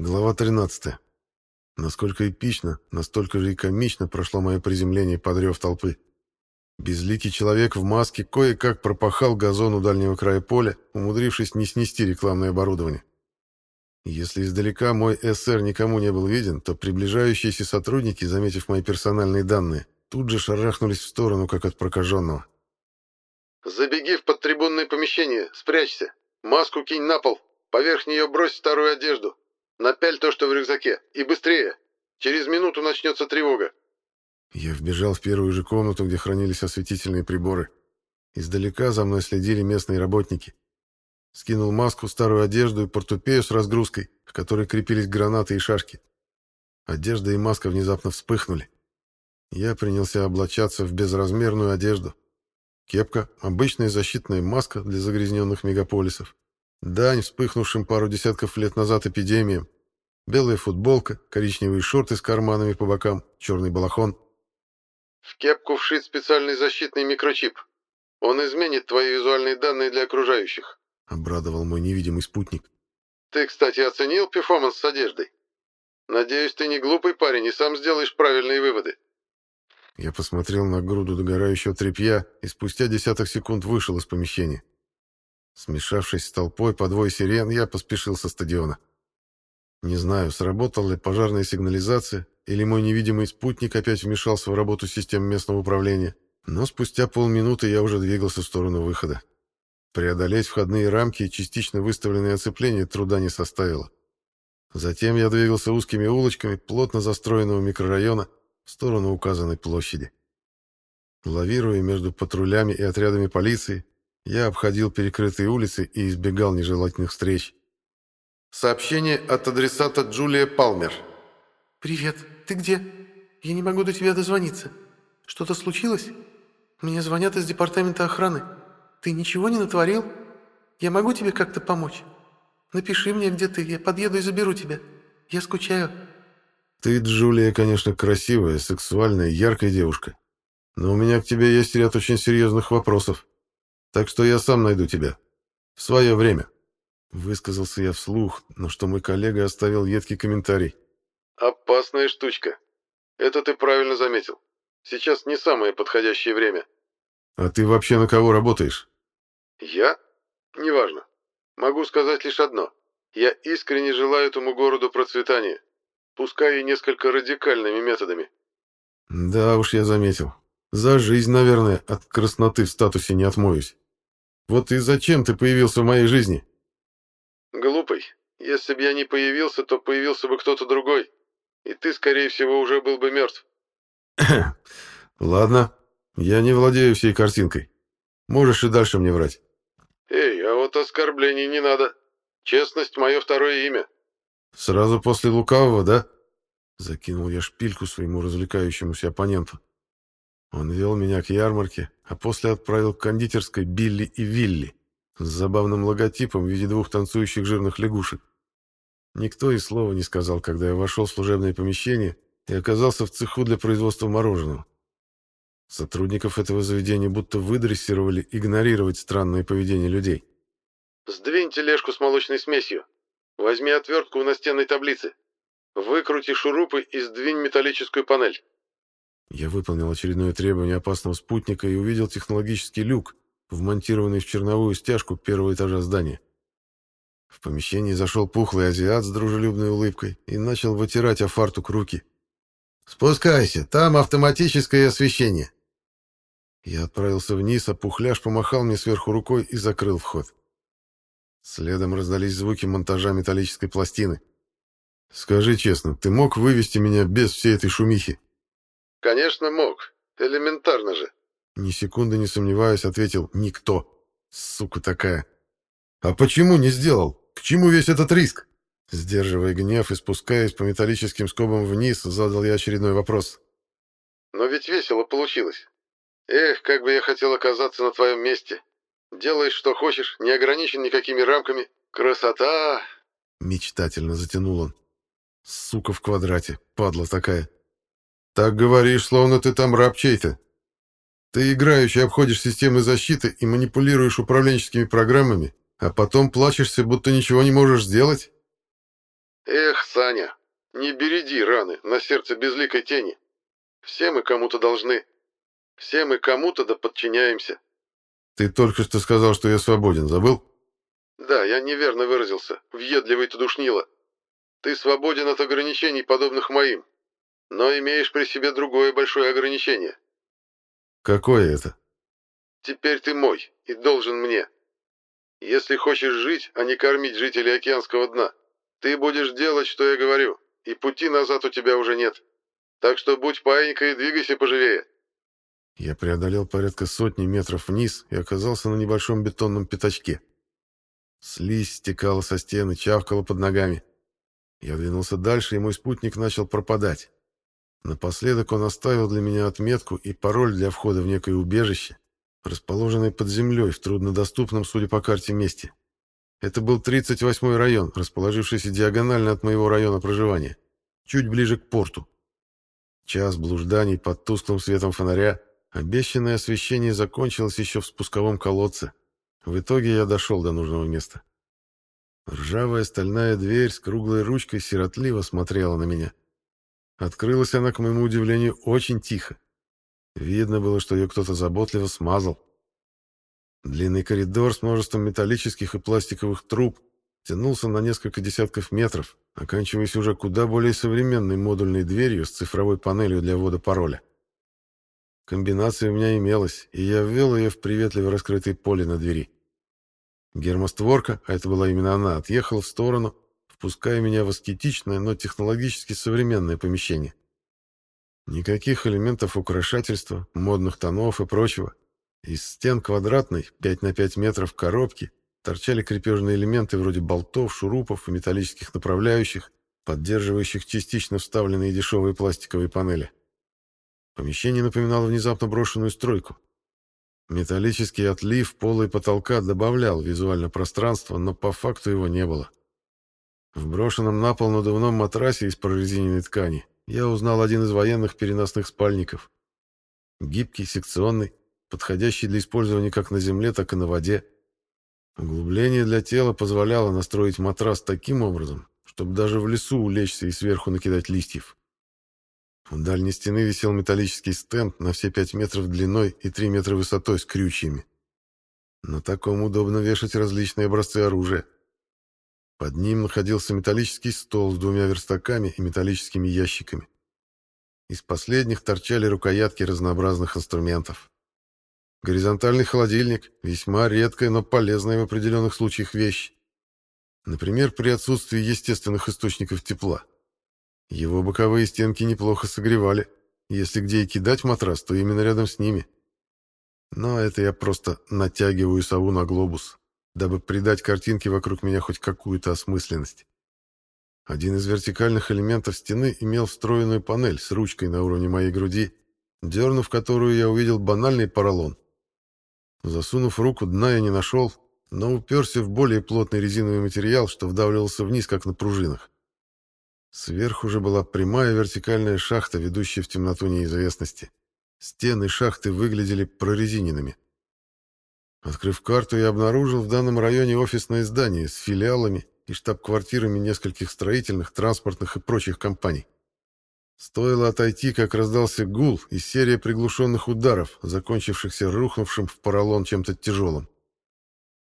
Глава 13. Насколько эпично, настолько же и комично прошло мое приземление под рев толпы. Безликий человек в маске кое-как пропахал газон у дальнего края поля, умудрившись не снести рекламное оборудование. Если издалека мой СР никому не был виден, то приближающиеся сотрудники, заметив мои персональные данные, тут же шарахнулись в сторону, как от прокаженного. «Забеги в подтрибунное помещение, спрячься. Маску кинь на пол, поверх нее брось старую одежду. Напяль то, что в рюкзаке, и быстрее. Через минуту начнется тревога». Я вбежал в первую же комнату, где хранились осветительные приборы. Издалека за мной следили местные работники. Скинул маску, старую одежду и портупею с разгрузкой, к которой крепились гранаты и шашки. Одежда и маска внезапно вспыхнули. Я принялся облачаться в безразмерную одежду. Кепка, обычная защитная маска для загрязненных мегаполисов. Дань вспыхнувшим пару десятков лет назад эпидемиям. Белая футболка, коричневые шорты с карманами по бокам, черный балахон. В кепку вшит специальный защитный микрочип. Он изменит твои визуальные данные для окружающих. Обрадовал мой невидимый спутник. Ты, кстати, оценил перформанс с одеждой? Надеюсь, ты не глупый парень и сам сделаешь правильные выводы. Я посмотрел на груду догорающего тряпья и спустя десяток секунд вышел из помещения. Смешавшись с толпой по двое сирен, я поспешил со стадиона. Не знаю, сработала ли пожарная сигнализация, или мой невидимый спутник опять вмешался в работу систем местного управления, но спустя полминуты я уже двигался в сторону выхода. Преодолеть входные рамки и частично выставленные оцепления труда не составило. Затем я двигался узкими улочками плотно застроенного микрорайона в сторону указанной площади. Лавируя между патрулями и отрядами полиции, я обходил перекрытые улицы и избегал нежелательных встреч. Сообщение от адресата Джулия Палмер. «Привет, ты где? Я не могу до тебя дозвониться. Что-то случилось? Мне звонят из департамента охраны. Ты ничего не натворил? Я могу тебе как-то помочь? Напиши мне, где ты, я подъеду и заберу тебя. Я скучаю». «Ты, Джулия, конечно, красивая, сексуальная, яркая девушка. Но у меня к тебе есть ряд очень серьезных вопросов. Так что я сам найду тебя. В свое время». Высказался я вслух, но что мой коллега оставил едкий комментарий. «Опасная штучка. Это ты правильно заметил. Сейчас не самое подходящее время». «А ты вообще на кого работаешь?» «Я? Неважно. Могу сказать лишь одно. Я искренне желаю этому городу процветания, пускай и несколько радикальными методами». «Да уж я заметил. За жизнь, наверное, от красноты в статусе не отмоюсь. Вот и зачем ты появился в моей жизни?» «Глупый. Если бы я не появился, то появился бы кто-то другой. И ты, скорее всего, уже был бы мертв». «Ладно. Я не владею всей картинкой. Можешь и дальше мне врать». «Эй, а вот оскорблений не надо. Честность — мое второе имя». «Сразу после лукавого, да?» Закинул я шпильку своему развлекающемуся оппоненту. Он вел меня к ярмарке, а после отправил к кондитерской Билли и Вилли с забавным логотипом в виде двух танцующих жирных лягушек. Никто и слова не сказал, когда я вошел в служебное помещение и оказался в цеху для производства мороженого. Сотрудников этого заведения будто выдрессировали игнорировать странное поведение людей. «Сдвинь тележку с молочной смесью. Возьми отвертку у настенной таблицы. Выкрути шурупы и сдвинь металлическую панель». Я выполнил очередное требование опасного спутника и увидел технологический люк, вмонтированный в черновую стяжку первого этажа здания. В помещении зашел пухлый азиат с дружелюбной улыбкой и начал вытирать о фартук руки. «Спускайся, там автоматическое освещение». Я отправился вниз, а пухляш помахал мне сверху рукой и закрыл вход. Следом раздались звуки монтажа металлической пластины. «Скажи честно, ты мог вывести меня без всей этой шумихи?» «Конечно мог. Элементарно же». Ни секунды не сомневаясь, ответил «Никто». Сука такая. «А почему не сделал? К чему весь этот риск?» Сдерживая гнев и спускаясь по металлическим скобам вниз, задал я очередной вопрос. «Но ведь весело получилось. Эх, как бы я хотел оказаться на твоем месте. Делай, что хочешь, не ограничен никакими рамками. Красота!» Мечтательно затянул он. «Сука в квадрате, падла такая». «Так говоришь, словно ты там раб чей-то. Ты играющий обходишь системы защиты и манипулируешь управленческими программами, а потом плачешься, будто ничего не можешь сделать?» Эх, Саня, не береди раны на сердце безликой тени. Все мы кому-то должны. Все мы кому-то да подчиняемся. Ты только что сказал, что я свободен, забыл? Да, я неверно выразился. Въедливый ты душнило. Ты свободен от ограничений, подобных моим. Но имеешь при себе другое большое ограничение. Какое это? Теперь ты мой и должен мне. Если хочешь жить, а не кормить жителей океанского дна, ты будешь делать, что я говорю, и пути назад у тебя уже нет. Так что будь паинькой и двигайся поживее. Я преодолел порядка сотни метров вниз и оказался на небольшом бетонном пятачке. Слизь стекала со стены, чавкала под ногами. Я двинулся дальше, и мой спутник начал пропадать. Напоследок он оставил для меня отметку и пароль для входа в некое убежище, расположенное под землей в труднодоступном, судя по карте, месте. Это был 38-й район, расположившийся диагонально от моего района проживания, чуть ближе к порту. Час блужданий под тусклым светом фонаря, обещанное освещение закончилось еще в спусковом колодце. В итоге я дошел до нужного места. Ржавая стальная дверь с круглой ручкой сиротливо смотрела на меня. Открылась она, к моему удивлению, очень тихо. Видно было, что ее кто-то заботливо смазал. Длинный коридор с множеством металлических и пластиковых труб тянулся на несколько десятков метров, оканчиваясь уже куда более современной модульной дверью с цифровой панелью для ввода пароля. Комбинация у меня имелась, и я ввел ее в приветливо раскрытое поле на двери. Гермостворка, а это была именно она, отъехала в сторону, впуская меня в аскетичное, но технологически современное помещение. Никаких элементов украшательства, модных тонов и прочего. Из стен квадратной, 5 на 5 метров коробки, торчали крепежные элементы вроде болтов, шурупов и металлических направляющих, поддерживающих частично вставленные дешевые пластиковые панели. Помещение напоминало внезапно брошенную стройку. Металлический отлив пола и потолка добавлял визуально пространство, но по факту его не было. В брошенном на пол надувном матрасе из прорезиненной ткани я узнал один из военных переносных спальников. Гибкий, секционный, подходящий для использования как на земле, так и на воде. Углубление для тела позволяло настроить матрас таким образом, чтобы даже в лесу улечься и сверху накидать листьев. У дальней стены висел металлический стенд на все 5 метров длиной и 3 метра высотой с крючьями. На таком удобно вешать различные образцы оружия. Под ним находился металлический стол с двумя верстаками и металлическими ящиками. Из последних торчали рукоятки разнообразных инструментов. Горизонтальный холодильник – весьма редкая, но полезная в определенных случаях вещь. Например, при отсутствии естественных источников тепла. Его боковые стенки неплохо согревали. Если где и кидать матрас, то именно рядом с ними. Но это я просто натягиваю сову на глобус, дабы придать картинке вокруг меня хоть какую-то осмысленность. Один из вертикальных элементов стены имел встроенную панель с ручкой на уровне моей груди, дернув которую я увидел банальный поролон. Засунув руку, дна я не нашел, но уперся в более плотный резиновый материал, что вдавливался вниз, как на пружинах. Сверху же была прямая вертикальная шахта, ведущая в темноту неизвестности. Стены шахты выглядели прорезиненными. Открыв карту, я обнаружил в данном районе офисное здание с филиалами и штаб-квартирами нескольких строительных, транспортных и прочих компаний. Стоило отойти, как раздался гул и серия приглушенных ударов, закончившихся рухнувшим в поролон чем-то тяжелым.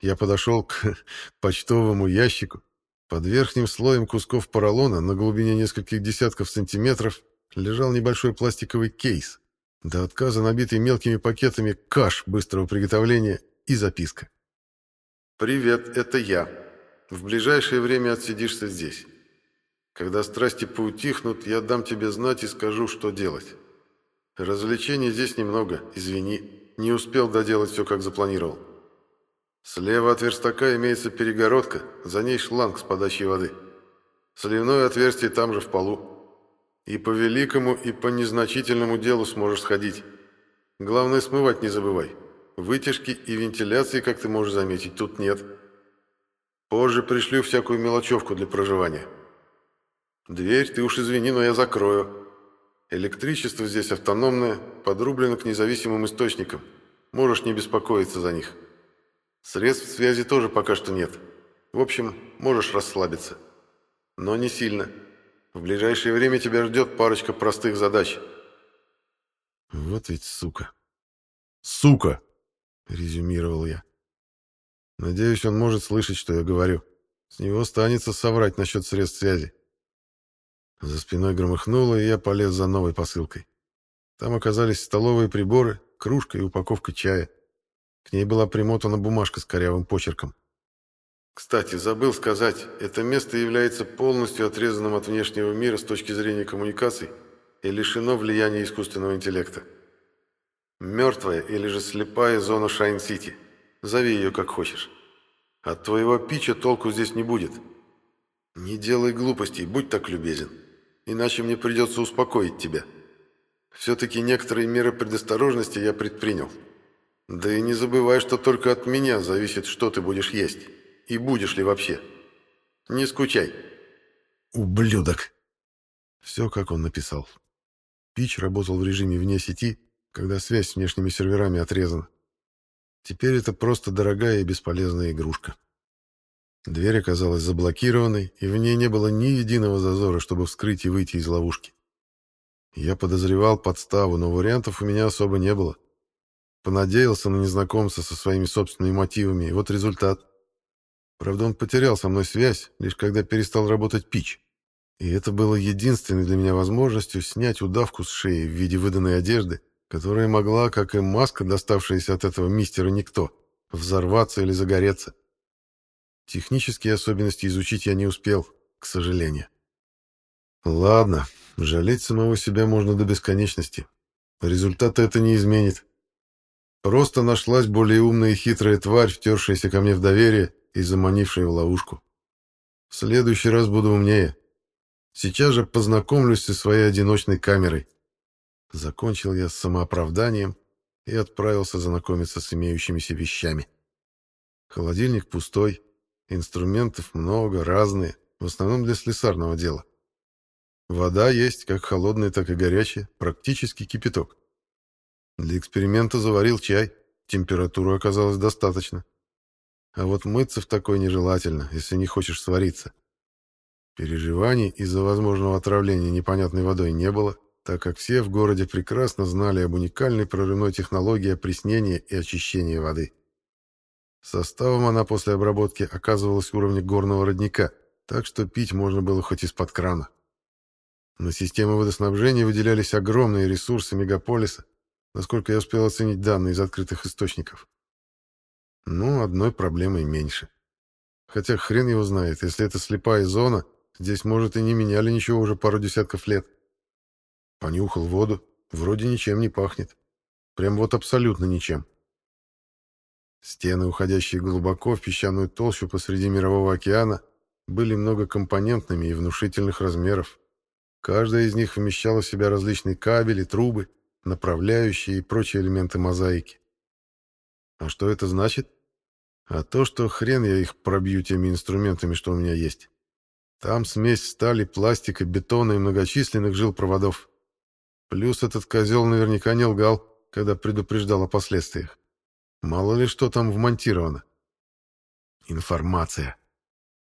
Я подошел к почтовому ящику, под верхним слоем кусков поролона на глубине нескольких десятков сантиметров лежал небольшой пластиковый кейс, до отказа набитый мелкими пакетами каш быстрого приготовления и записка. «Привет, это я. В ближайшее время отсидишься здесь. Когда страсти поутихнут, я дам тебе знать и скажу, что делать. Развлечений здесь немного, извини, не успел доделать все, как запланировал». Слева от верстака имеется перегородка, за ней шланг с подачей воды. Сливное отверстие там же в полу. И по великому, и по незначительному делу сможешь сходить. Главное, смывать не забывай. Вытяжки и вентиляции, как ты можешь заметить, тут нет. Позже пришлю всякую мелочевку для проживания. Дверь, ты уж извини, но я закрою. Электричество здесь автономное, подрублено к независимым источникам. Можешь не беспокоиться за них. Средств связи тоже пока что нет. В общем, можешь расслабиться. но не сильно. В ближайшее время тебя ждет парочка простых задач». «Вот ведь сука!» «Сука!» — резюмировал я. «Надеюсь, он может слышать, что я говорю. С него станется соврать насчет средств связи». За спиной громыхнуло, и я полез за новой посылкой. Там оказались столовые приборы, кружка и упаковка чая. К ней была примотана бумажка с корявым почерком. Кстати, забыл сказать, это место является полностью отрезанным от внешнего мира с точки зрения коммуникаций и лишено влияния искусственного интеллекта. Мертвая или же слепая зона Шайн-Сити. Зови ее как хочешь. От твоего пича толку здесь не будет. Не делай глупостей, будь так любезен. Иначе мне придется успокоить тебя. Все-таки некоторые меры предосторожности я предпринял. Да и не забывай, что только от меня зависит, что ты будешь есть. И будешь ли вообще. Не скучай. Ублюдок. Все, как он написал. Пич работал в режиме вне сети, когда связь с внешними серверами отрезана. Теперь это просто дорогая и бесполезная игрушка. Дверь оказалась заблокированной, и в ней не было ни единого зазора, чтобы вскрыть и выйти из ловушки. Я подозревал подставу, но вариантов у меня особо не было. Понадеялся на незнакомца со своими собственными мотивами, и вот результат. Правда, он потерял со мной связь, лишь когда перестал работать пич. И это было единственной для меня возможностью снять удавку с шеи в виде выданной одежды, которая могла, как и маска, доставшаяся от этого мистера Никто, взорваться или загореться. Технические особенности изучить я не успел, к сожалению. Ладно, жалеть самого себя можно до бесконечности. Результата это не изменит. Просто нашлась более умная и хитрая тварь, втершаяся ко мне в доверие и заманившая в ловушку. В следующий раз буду умнее. Сейчас же познакомлюсь со своей одиночной камерой. Закончил я с самооправданием и отправился знакомиться с имеющимися вещами. Холодильник пустой, инструментов много, разные, в основном для слесарного дела. Вода есть, как холодная, так и горячая, практически кипяток. Для эксперимента заварил чай, температуру оказалось достаточно. А вот мыться в такой нежелательно, если не хочешь свариться. Переживаний из-за возможного отравления непонятной водой не было, так как все в городе прекрасно знали об уникальной прорывной технологии опреснения и очищения воды. Составом она после обработки оказывалась уровня горного родника, так что пить можно было хоть из-под крана. На систему водоснабжения выделялись огромные ресурсы мегаполиса, насколько я успел оценить данные из открытых источников. Ну, одной проблемой меньше. Хотя хрен его знает, если это слепая зона, здесь, может, и не меняли ничего уже пару десятков лет. Понюхал воду. Вроде ничем не пахнет. Прям вот абсолютно ничем. Стены, уходящие глубоко в песчаную толщу посреди Мирового океана, были многокомпонентными и внушительных размеров. Каждая из них вмещала в себя различные кабели, трубы, направляющие и прочие элементы мозаики. А что это значит? А то, что хрен я их пробью теми инструментами, что у меня есть. Там смесь стали, пластика, бетона и многочисленных жилпроводов. Плюс этот козел наверняка не лгал, когда предупреждал о последствиях. Мало ли что там вмонтировано. Информация.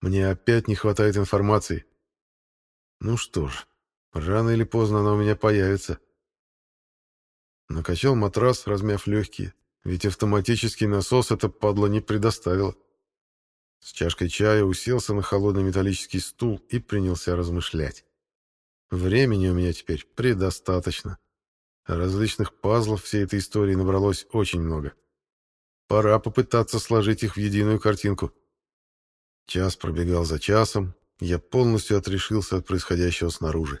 Мне опять не хватает информации. Ну что ж, рано или поздно она у меня появится. Накачал матрас, размяв легкие, ведь автоматический насос это падла не предоставила. С чашкой чая уселся на холодный металлический стул и принялся размышлять. Времени у меня теперь предостаточно. различных пазлов всей этой истории набралось очень много. Пора попытаться сложить их в единую картинку. Час пробегал за часом, я полностью отрешился от происходящего снаружи.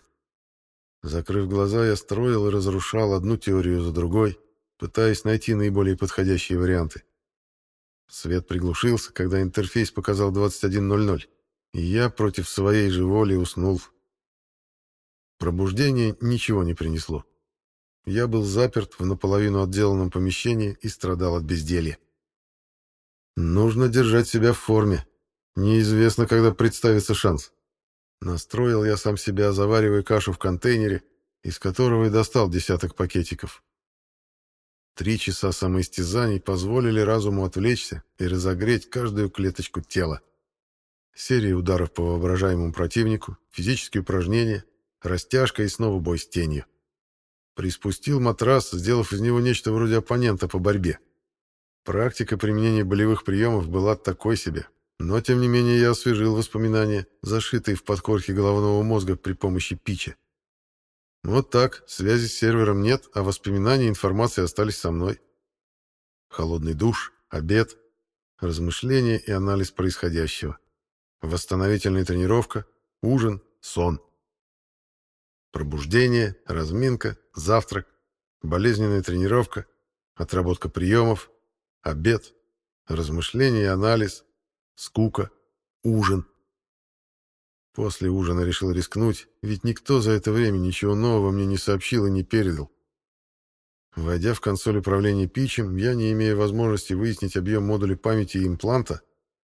Закрыв глаза, я строил и разрушал одну теорию за другой, пытаясь найти наиболее подходящие варианты. Свет приглушился, когда интерфейс показал 21.00, и я против своей же воли уснул Пробуждение ничего не принесло. Я был заперт в наполовину отделанном помещении и страдал от безделья. Нужно держать себя в форме. Неизвестно, когда представится шанс. Настроил я сам себя, заваривая кашу в контейнере, из которого и достал десяток пакетиков. Три часа самоистязаний позволили разуму отвлечься и разогреть каждую клеточку тела. Серия ударов по воображаемому противнику, физические упражнения, растяжка и снова бой с тенью. Приспустил матрас, сделав из него нечто вроде оппонента по борьбе. Практика применения болевых приемов была такой себе, но тем не менее я освежил воспоминания, зашитые в подкорке головного мозга при помощи пича. Вот так, связи с сервером нет, а воспоминания и информация остались со мной. Холодный душ, обед, размышления и анализ происходящего. Восстановительная тренировка, ужин, сон. Пробуждение, разминка, завтрак, болезненная тренировка, отработка приемов, обед, размышления и анализ, скука, ужин. После ужина решил рискнуть, ведь никто за это время ничего нового мне не сообщил и не передал. Войдя в консоль управления Питчем, я, не имея возможности выяснить объем модуля памяти и импланта,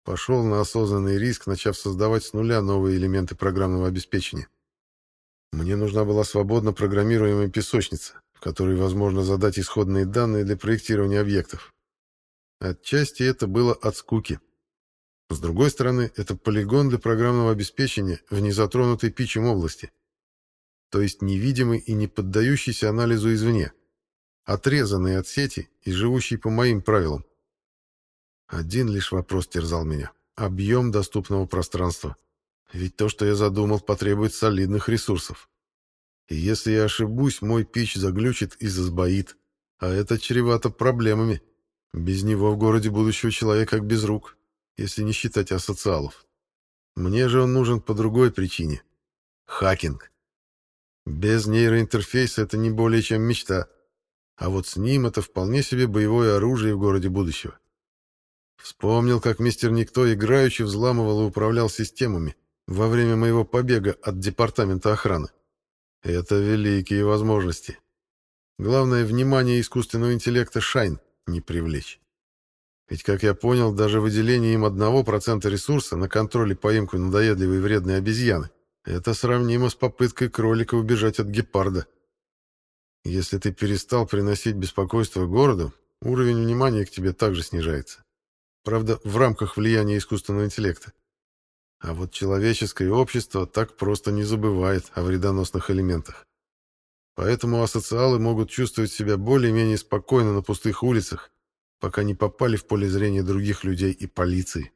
пошел на осознанный риск, начав создавать с нуля новые элементы программного обеспечения. Мне нужна была свободно программируемая песочница, в которой возможно задать исходные данные для проектирования объектов. Отчасти это было от скуки. С другой стороны, это полигон для программного обеспечения в незатронутой питчем области. То есть невидимый и не поддающийся анализу извне. Отрезанный от сети и живущий по моим правилам. Один лишь вопрос терзал меня. Объем доступного пространства. Ведь то, что я задумал, потребует солидных ресурсов. И если я ошибусь, мой пич заглючит и засбоит. А это чревато проблемами. Без него в городе будущего человека как без рук если не считать асоциалов. Мне же он нужен по другой причине. Хакинг. Без нейроинтерфейса это не более чем мечта. А вот с ним это вполне себе боевое оружие в городе будущего. Вспомнил, как мистер Никто играючи взламывал и управлял системами во время моего побега от департамента охраны. Это великие возможности. Главное, внимание искусственного интеллекта Шайн не привлечь. Ведь, как я понял, даже выделение им одного процента ресурса на контроль и поимку надоедливой и вредной обезьяны — это сравнимо с попыткой кролика убежать от гепарда. Если ты перестал приносить беспокойство городу, уровень внимания к тебе также снижается. Правда, в рамках влияния искусственного интеллекта. А вот человеческое общество так просто не забывает о вредоносных элементах. Поэтому асоциалы могут чувствовать себя более-менее спокойно на пустых улицах, пока не попали в поле зрения других людей и полиции.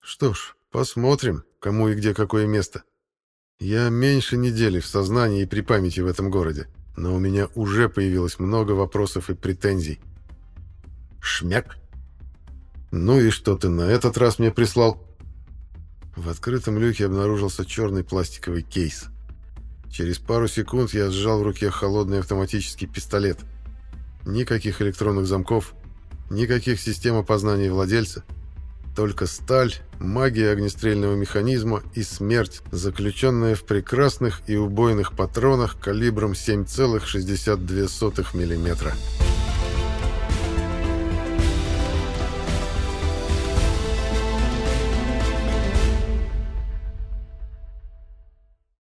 Что ж, посмотрим, кому и где какое место. Я меньше недели в сознании и при памяти в этом городе, но у меня уже появилось много вопросов и претензий. Шмяк. Ну и что ты на этот раз мне прислал? В открытом люке обнаружился черный пластиковый кейс. Через пару секунд я сжал в руке холодный автоматический пистолет. Никаких электронных замков, Никаких систем опознания владельца. Только сталь, магия огнестрельного механизма и смерть, заключенная в прекрасных и убойных патронах калибром 7,62 мм.